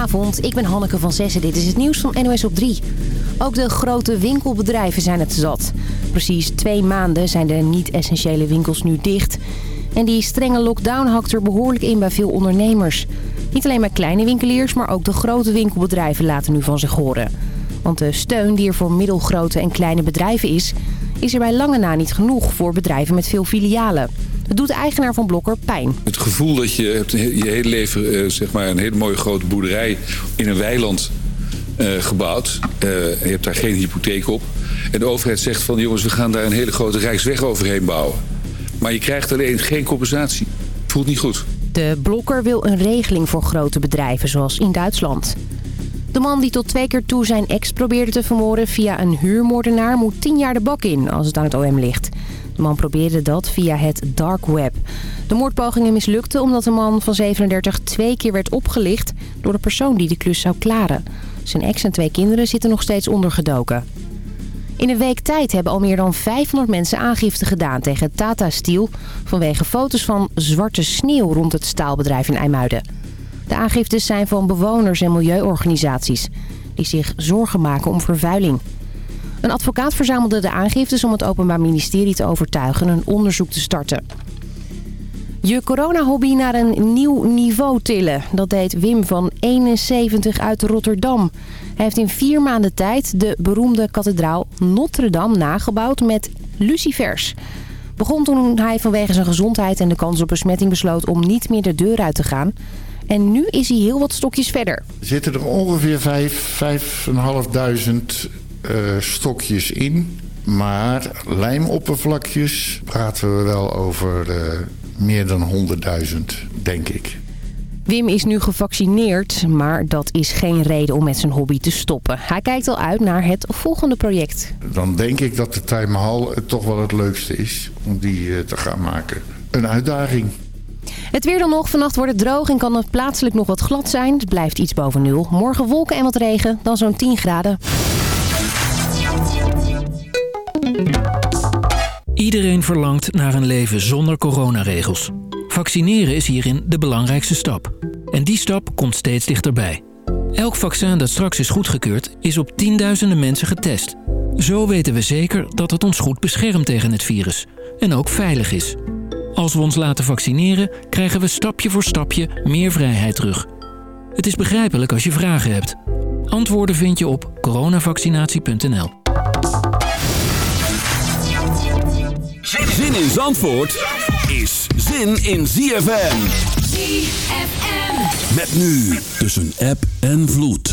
Goedenavond, ik ben Hanneke van Zessen. Dit is het nieuws van NOS op 3. Ook de grote winkelbedrijven zijn het zat. Precies twee maanden zijn de niet-essentiële winkels nu dicht. En die strenge lockdown hakt er behoorlijk in bij veel ondernemers. Niet alleen bij kleine winkeliers, maar ook de grote winkelbedrijven laten nu van zich horen. Want de steun die er voor middelgrote en kleine bedrijven is... is er bij lange na niet genoeg voor bedrijven met veel filialen. Het doet de eigenaar van Blokker pijn. Het gevoel dat je hebt je hele leven uh, zeg maar een hele mooie grote boerderij in een weiland uh, gebouwd. Uh, je hebt daar geen hypotheek op. En de overheid zegt van jongens we gaan daar een hele grote rijksweg overheen bouwen. Maar je krijgt alleen geen compensatie. Voelt niet goed. De Blokker wil een regeling voor grote bedrijven zoals in Duitsland. De man die tot twee keer toe zijn ex probeerde te vermoorden via een huurmoordenaar moet tien jaar de bak in als het aan het OM ligt. De man probeerde dat via het dark web. De moordpogingen mislukten omdat de man van 37 twee keer werd opgelicht door de persoon die de klus zou klaren. Zijn ex en twee kinderen zitten nog steeds ondergedoken. In een week tijd hebben al meer dan 500 mensen aangifte gedaan tegen Tata Steel... vanwege foto's van zwarte sneeuw rond het staalbedrijf in IJmuiden. De aangiftes zijn van bewoners en milieuorganisaties... die zich zorgen maken om vervuiling. Een advocaat verzamelde de aangiftes om het Openbaar Ministerie te overtuigen een onderzoek te starten. Je corona-hobby naar een nieuw niveau tillen. Dat deed Wim van 71 uit Rotterdam. Hij heeft in vier maanden tijd de beroemde kathedraal Notre Dame nagebouwd met lucifers. Begon toen hij vanwege zijn gezondheid en de kans op besmetting besloot om niet meer de deur uit te gaan. En nu is hij heel wat stokjes verder. Er zitten er ongeveer 5.500 uh, stokjes in. Maar lijmoppervlakjes praten we wel over uh, meer dan 100.000, denk ik. Wim is nu gevaccineerd, maar dat is geen reden om met zijn hobby te stoppen. Hij kijkt al uit naar het volgende project. Dan denk ik dat de Taj Mahal toch wel het leukste is om die te gaan maken. Een uitdaging. Het weer dan nog. Vannacht wordt het droog en kan het plaatselijk nog wat glad zijn. Het blijft iets boven nul. Morgen wolken en wat regen, dan zo'n 10 graden. Iedereen verlangt naar een leven zonder coronaregels. Vaccineren is hierin de belangrijkste stap. En die stap komt steeds dichterbij. Elk vaccin dat straks is goedgekeurd is op tienduizenden mensen getest. Zo weten we zeker dat het ons goed beschermt tegen het virus. En ook veilig is. Als we ons laten vaccineren, krijgen we stapje voor stapje meer vrijheid terug. Het is begrijpelijk als je vragen hebt. Antwoorden vind je op coronavaccinatie.nl. Zin in Zandvoort is zin in ZFM. ZFM. Met nu tussen app en vloed.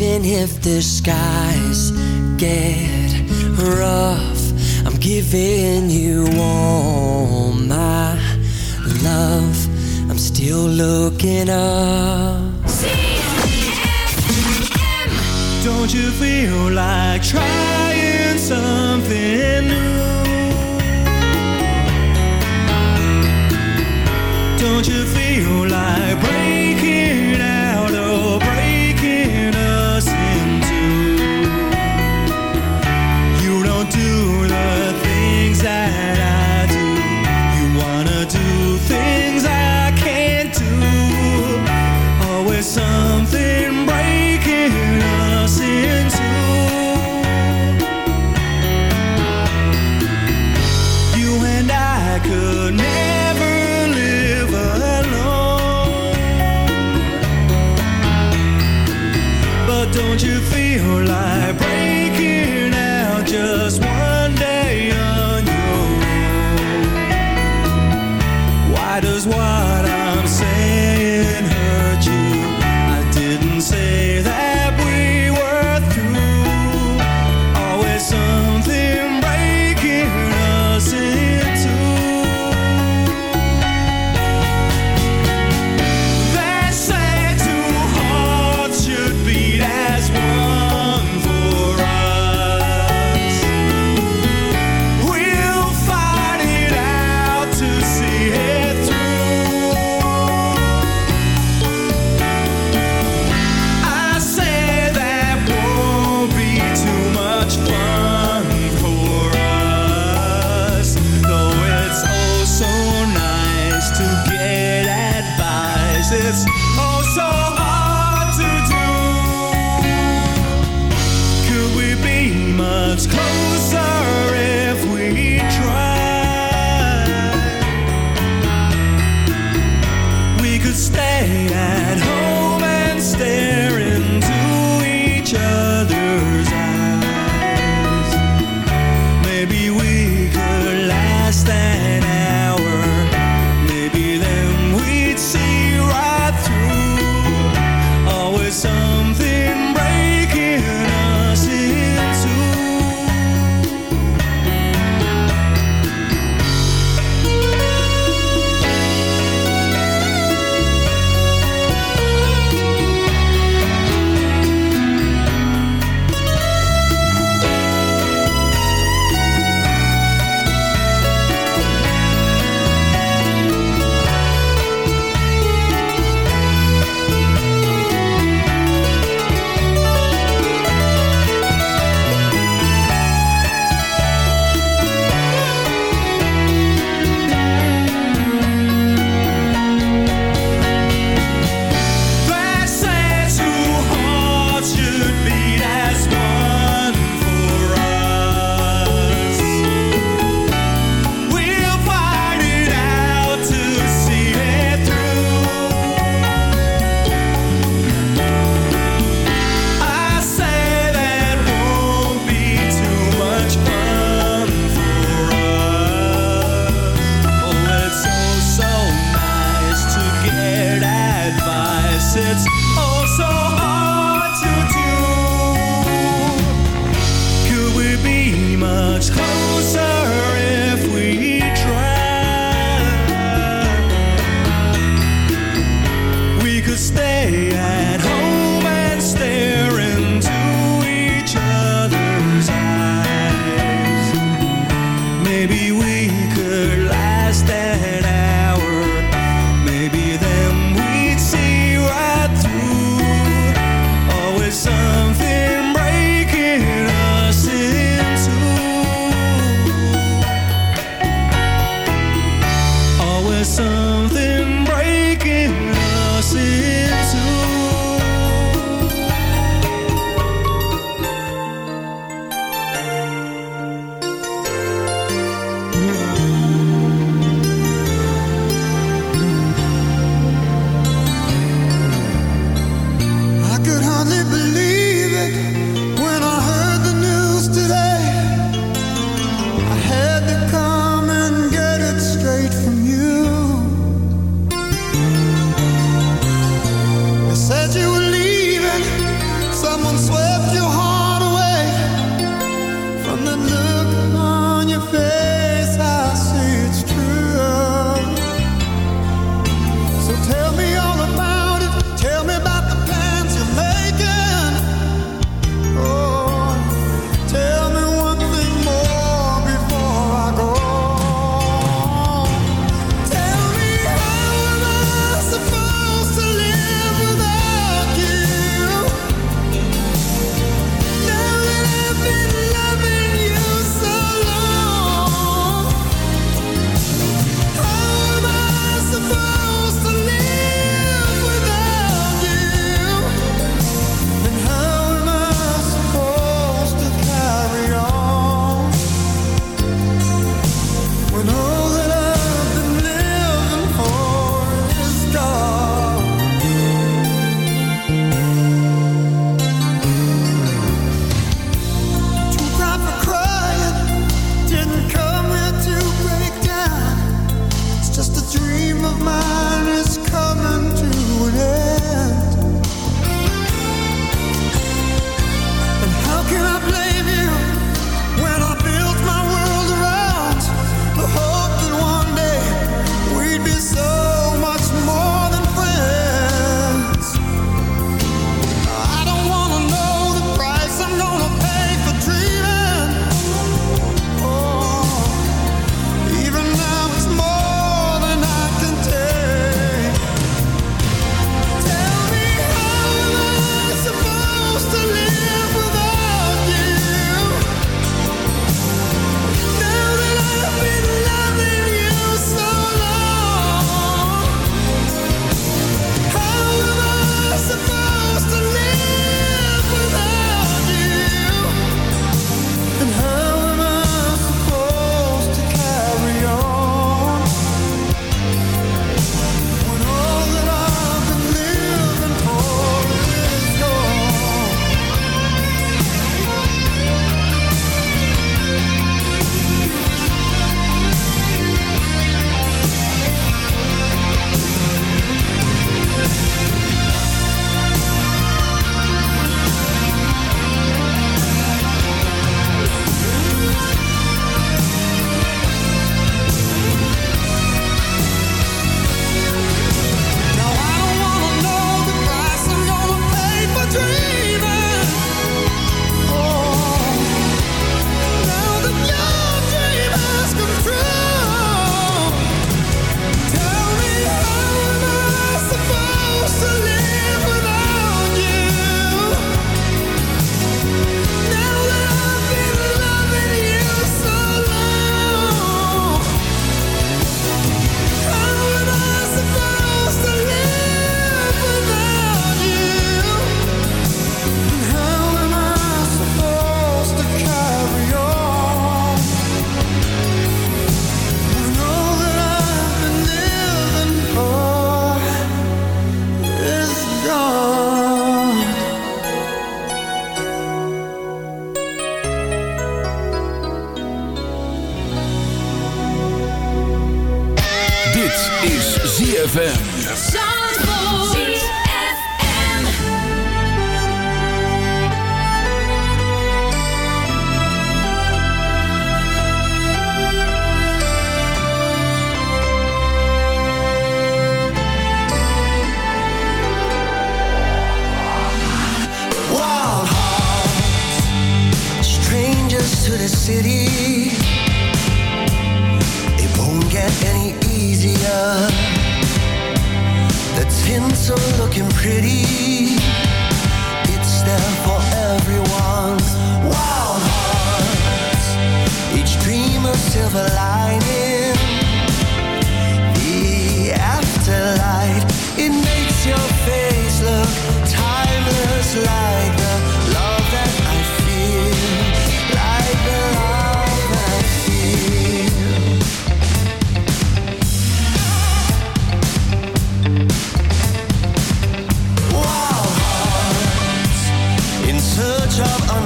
Even if the skies get rough. I'm giving you all my love. I'm still looking up. Don't you feel like trying something new? Don't you feel like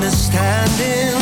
understanding.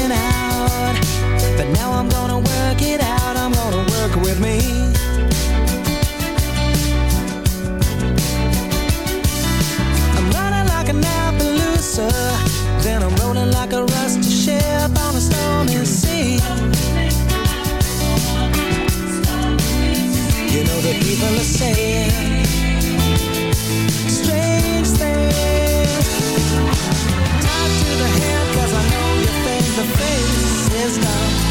now I'm gonna work it out, I'm gonna work with me. I'm running like an Appaloosa Then I'm rolling like a rusty ship on a stormy sea. You know the people are saying Strange things. Talk to the head cause I know your face. the face is gone.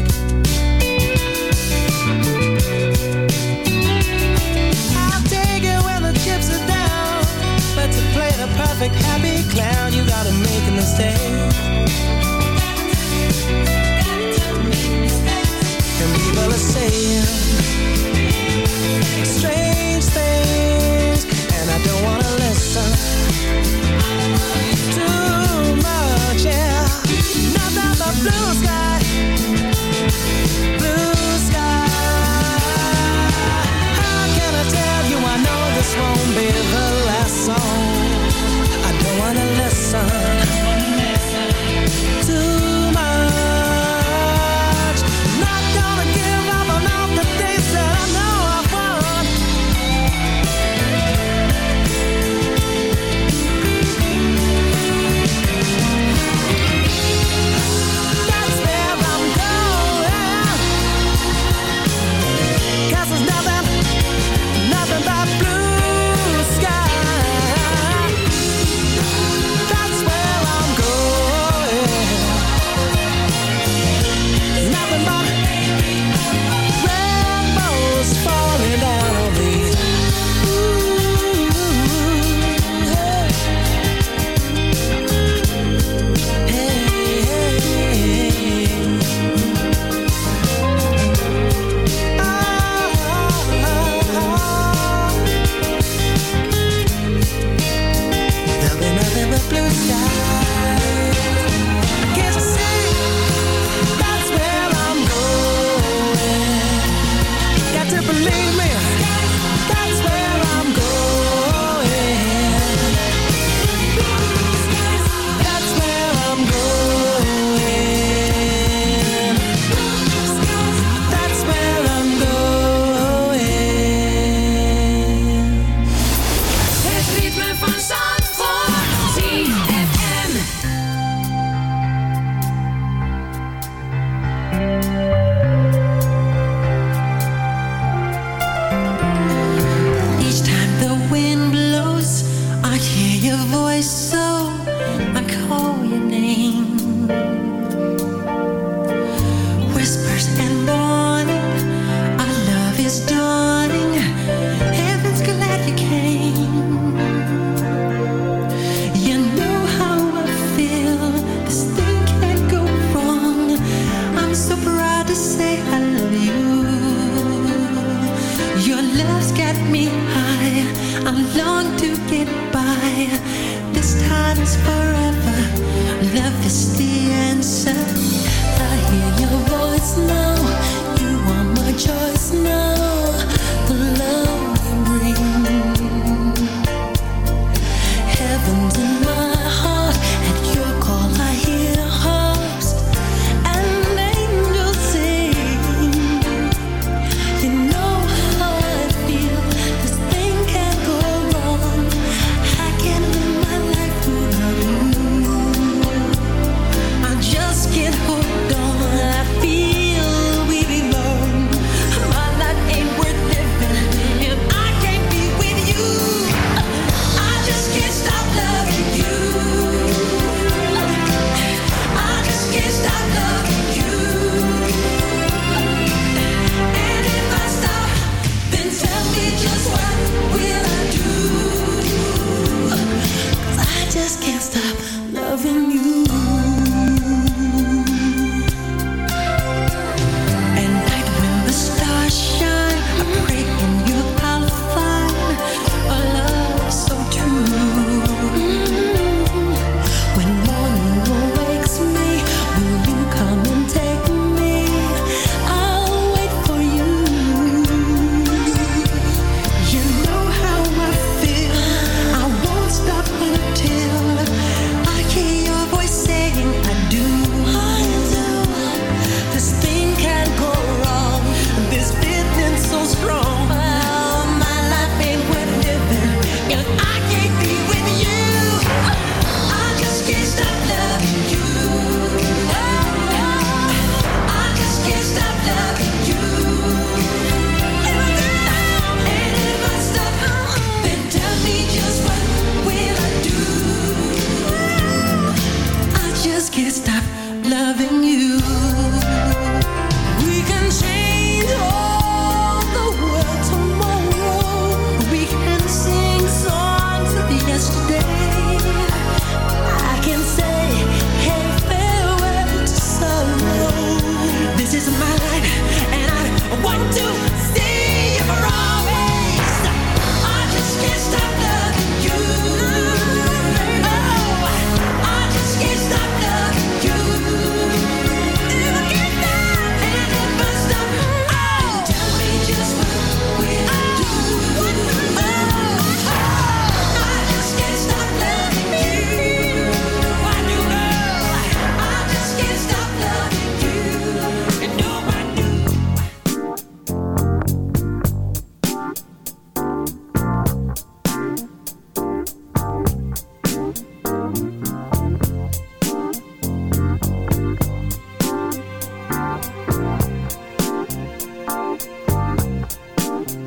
a perfect happy clown, you gotta make a mistake. And people are saying strange things, and I don't wanna listen.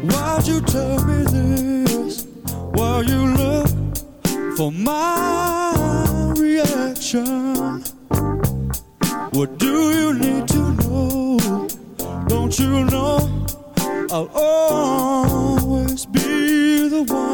Why'd you tell me this? Why you look for my reaction What do you need to know? Don't you know I'll always be the one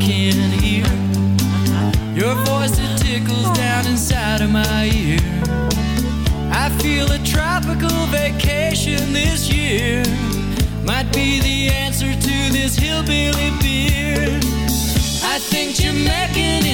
can hear your voice that tickles down inside of my ear. I feel a tropical vacation this year might be the answer to this hillbilly beer. I think Jamaican in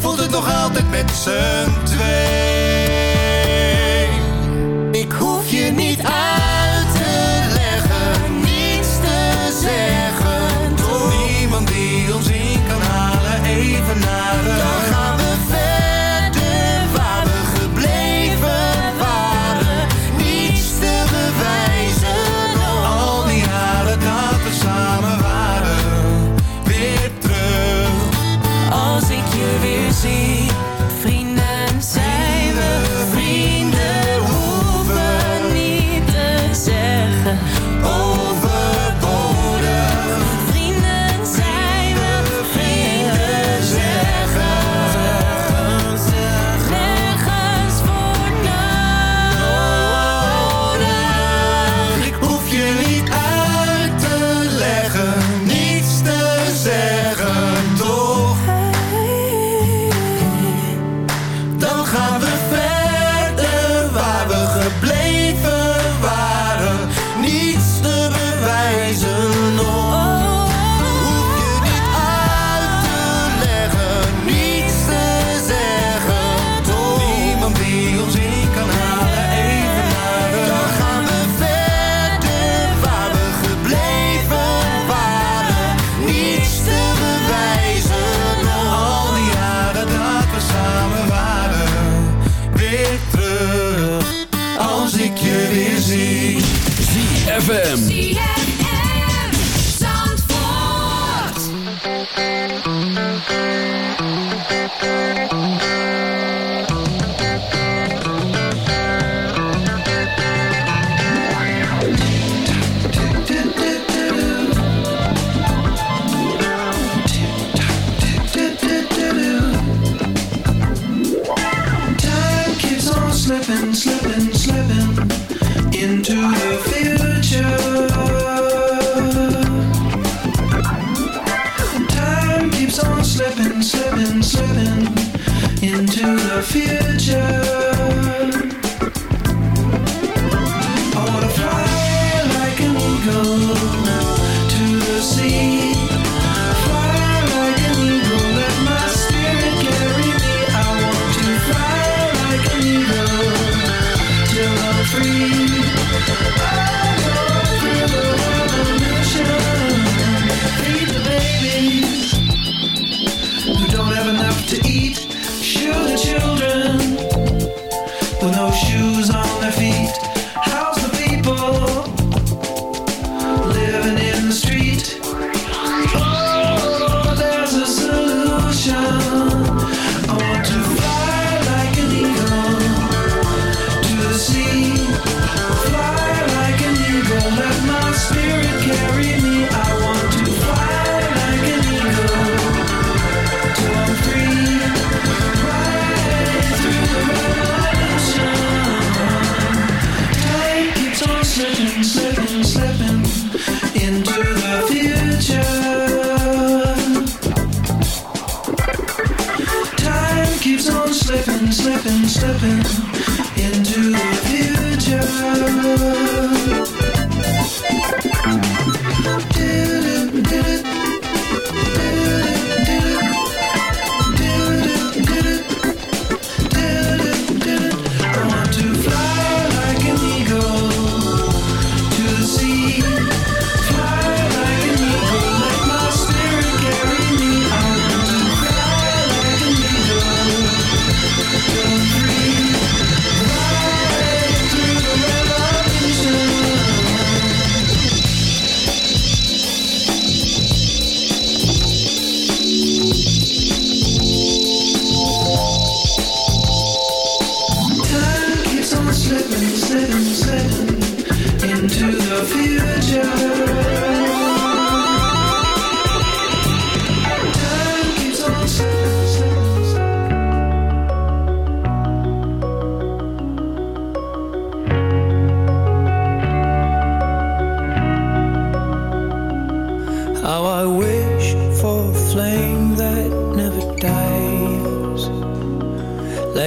Voelt het nog altijd met z'n twee. Ik hoef je niet uit